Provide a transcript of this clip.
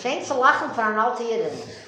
schönste Lachen van een Alten.